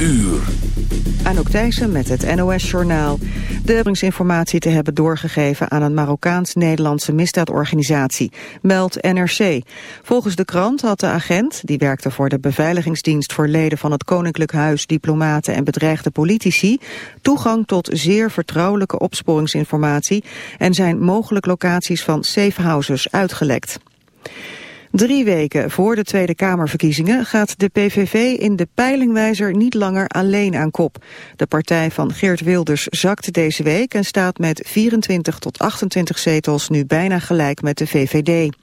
uur. Anouk Thijssen met het NOS-journaal. De te hebben doorgegeven aan een Marokkaans-Nederlandse misdaadorganisatie, meldt NRC. Volgens de krant had de agent, die werkte voor de beveiligingsdienst voor leden van het Koninklijk Huis, diplomaten en bedreigde politici, toegang tot zeer vertrouwelijke opsporingsinformatie en zijn mogelijk locaties van safehouses uitgelekt. Drie weken voor de Tweede Kamerverkiezingen gaat de PVV in de peilingwijzer niet langer alleen aan kop. De partij van Geert Wilders zakt deze week en staat met 24 tot 28 zetels nu bijna gelijk met de VVD.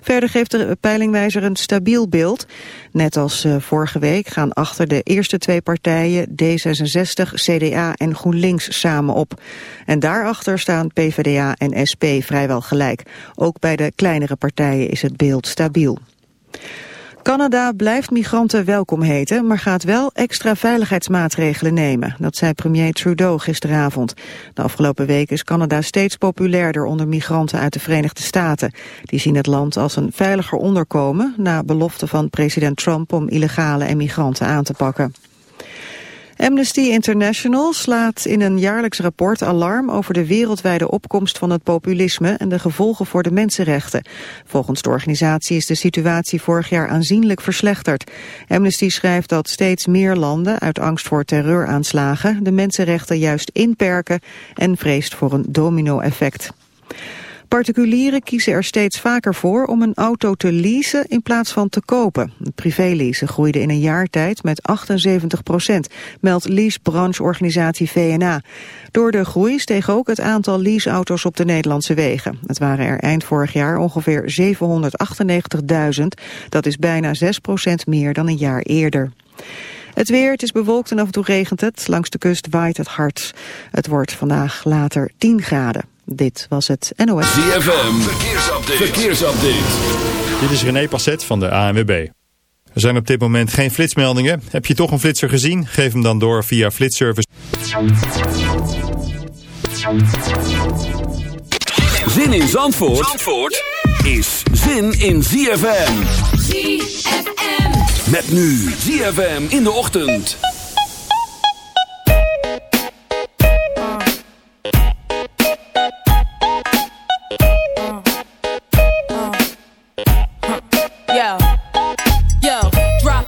Verder geeft de peilingwijzer een stabiel beeld. Net als eh, vorige week gaan achter de eerste twee partijen D66, CDA en GroenLinks samen op. En daarachter staan PvdA en SP vrijwel gelijk. Ook bij de kleinere partijen is het beeld stabiel. Canada blijft migranten welkom heten, maar gaat wel extra veiligheidsmaatregelen nemen. Dat zei premier Trudeau gisteravond. De afgelopen week is Canada steeds populairder onder migranten uit de Verenigde Staten. Die zien het land als een veiliger onderkomen na belofte van president Trump om illegale emigranten aan te pakken. Amnesty International slaat in een jaarlijks rapport alarm over de wereldwijde opkomst van het populisme en de gevolgen voor de mensenrechten. Volgens de organisatie is de situatie vorig jaar aanzienlijk verslechterd. Amnesty schrijft dat steeds meer landen uit angst voor terreuraanslagen de mensenrechten juist inperken en vreest voor een domino-effect. Particulieren kiezen er steeds vaker voor om een auto te leasen in plaats van te kopen. Het privéleasen groeide in een jaar tijd met 78 procent, meldt leasebrancheorganisatie VNA. Door de groei steeg ook het aantal leaseauto's op de Nederlandse wegen. Het waren er eind vorig jaar ongeveer 798.000. Dat is bijna 6 procent meer dan een jaar eerder. Het weer, het is bewolkt en af en toe regent het. Langs de kust waait het hard. Het wordt vandaag later 10 graden. Dit was het NOS. ZFM, verkeersupdate. verkeersupdate. Dit is René Passet van de ANWB. Er zijn op dit moment geen flitsmeldingen. Heb je toch een flitser gezien? Geef hem dan door via flitservice. Zin in Zandvoort, Zandvoort is zin in ZFM. ZFM. Met nu ZFM in de ochtend. Yeah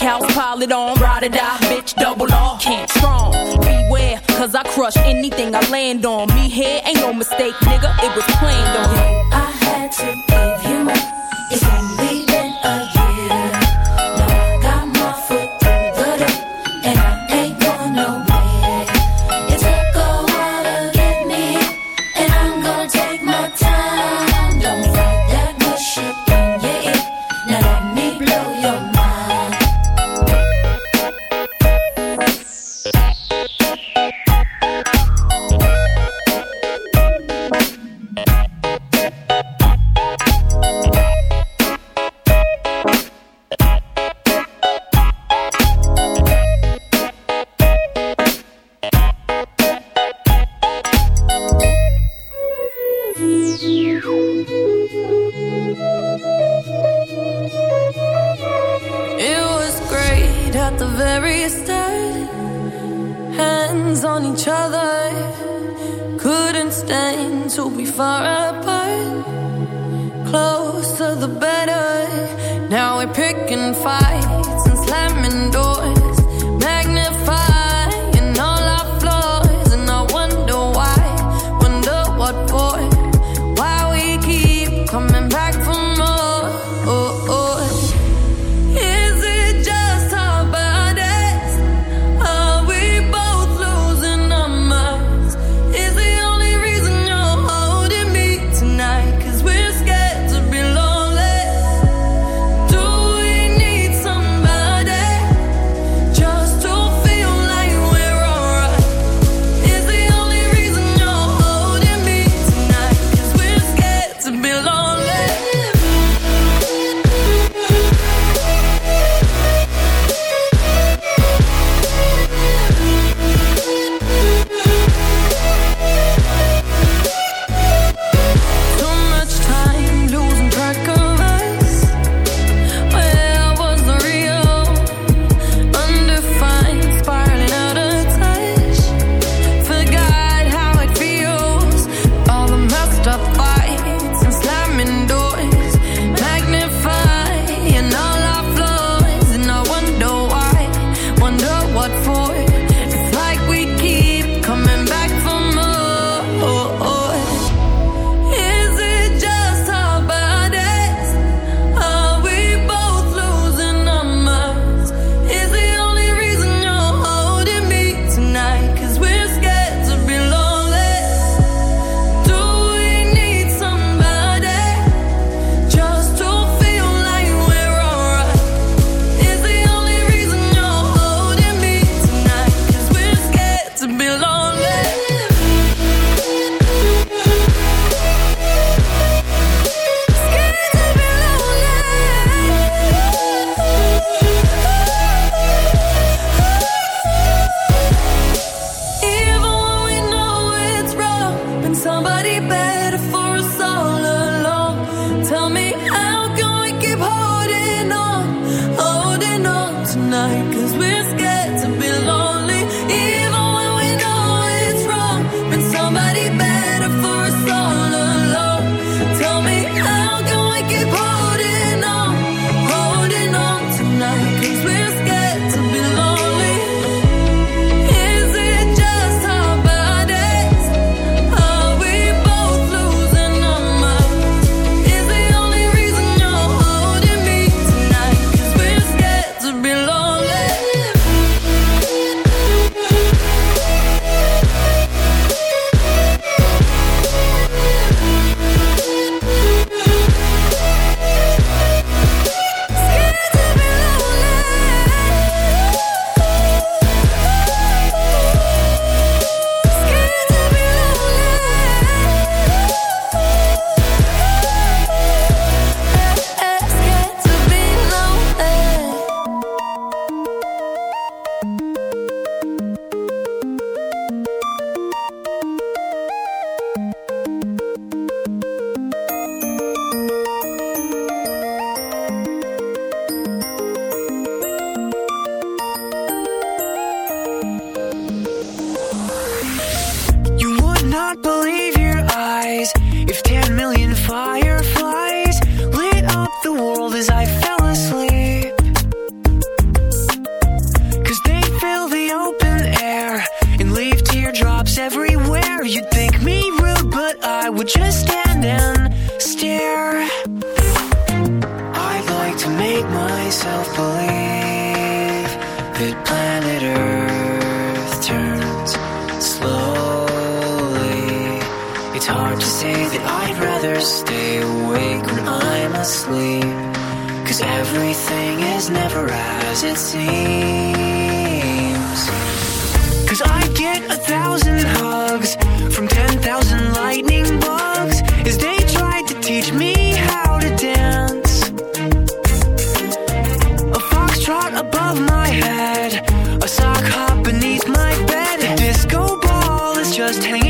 cows piled on, ride or die, bitch, double law. Can't strong, beware, cause I crush anything I land on. Me here ain't no mistake, nigga, it was planned on. I had to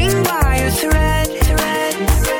hanging by a thread. thread, thread.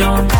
tiro.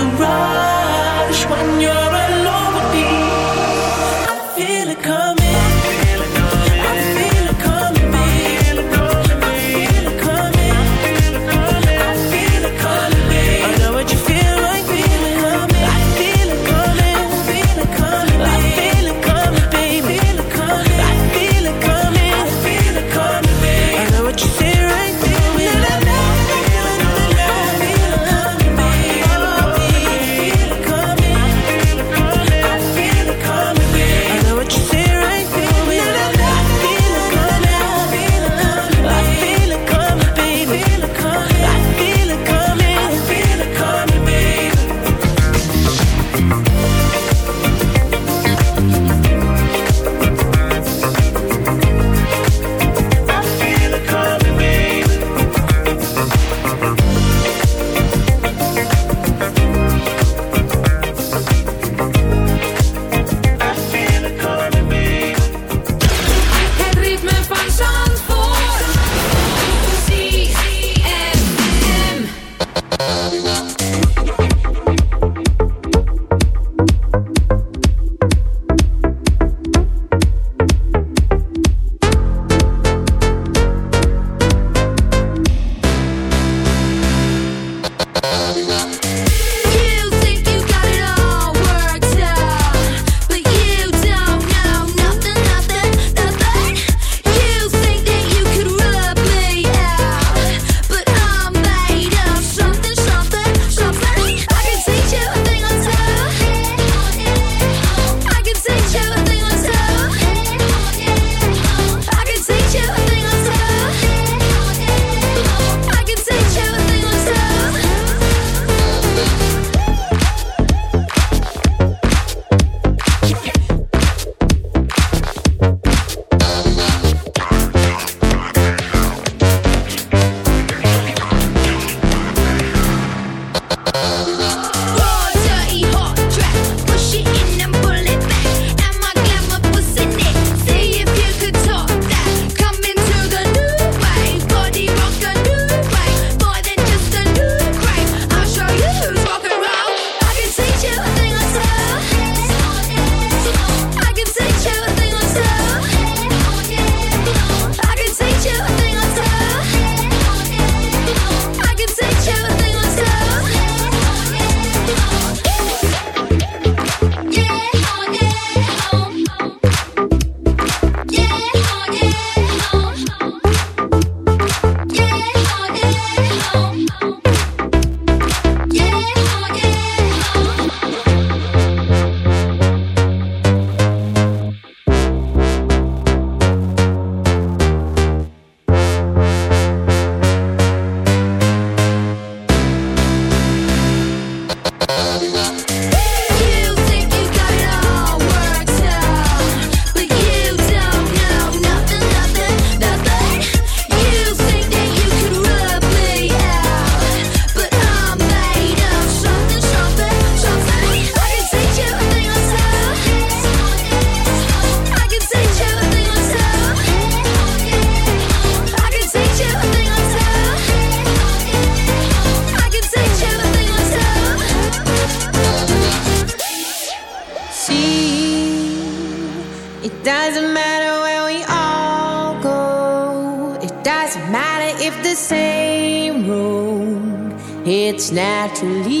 Naturally.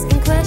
asking questions.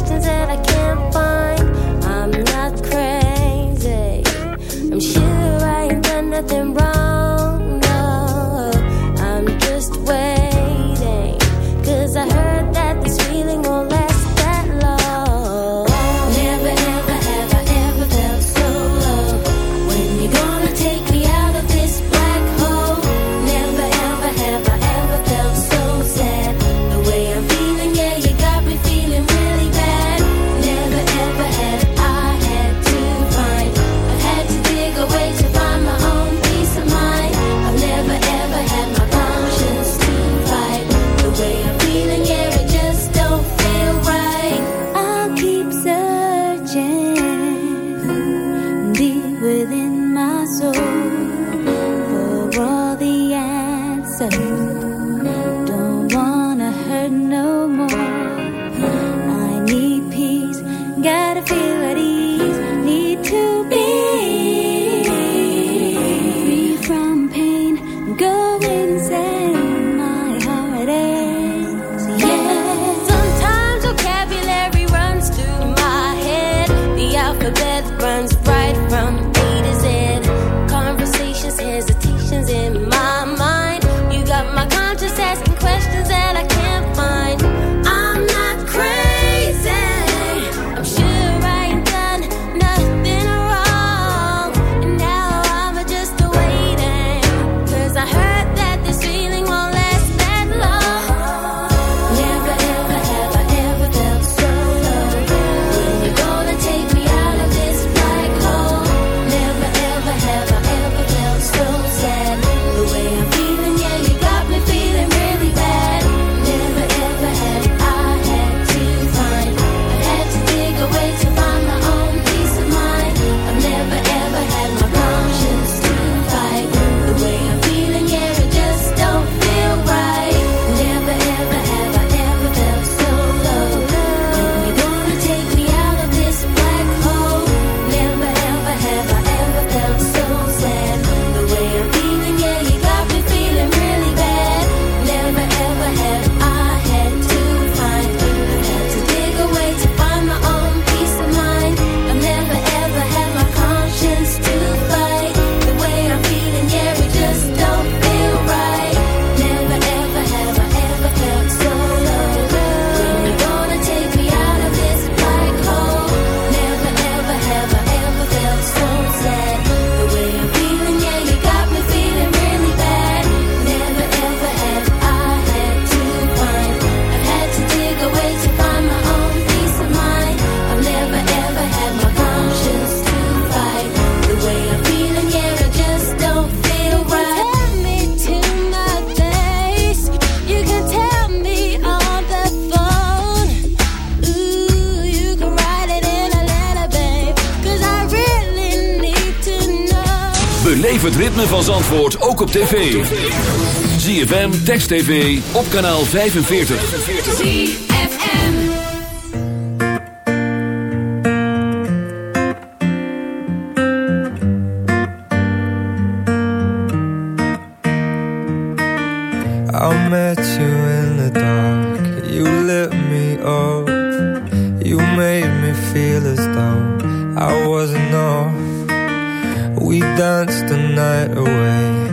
tv. ZFM, Text TV, op kanaal 45. ZFM. I met you in the dark, you lit me up. You made me feel as though I wasn't off. We danced the night away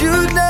you know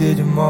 did more.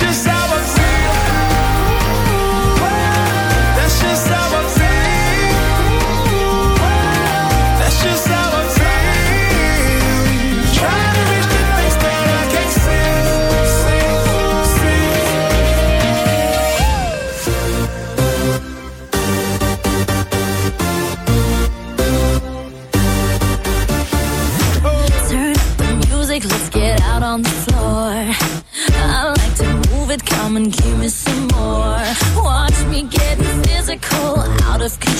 precious come and give me some more. Watch me getting physical, out of control.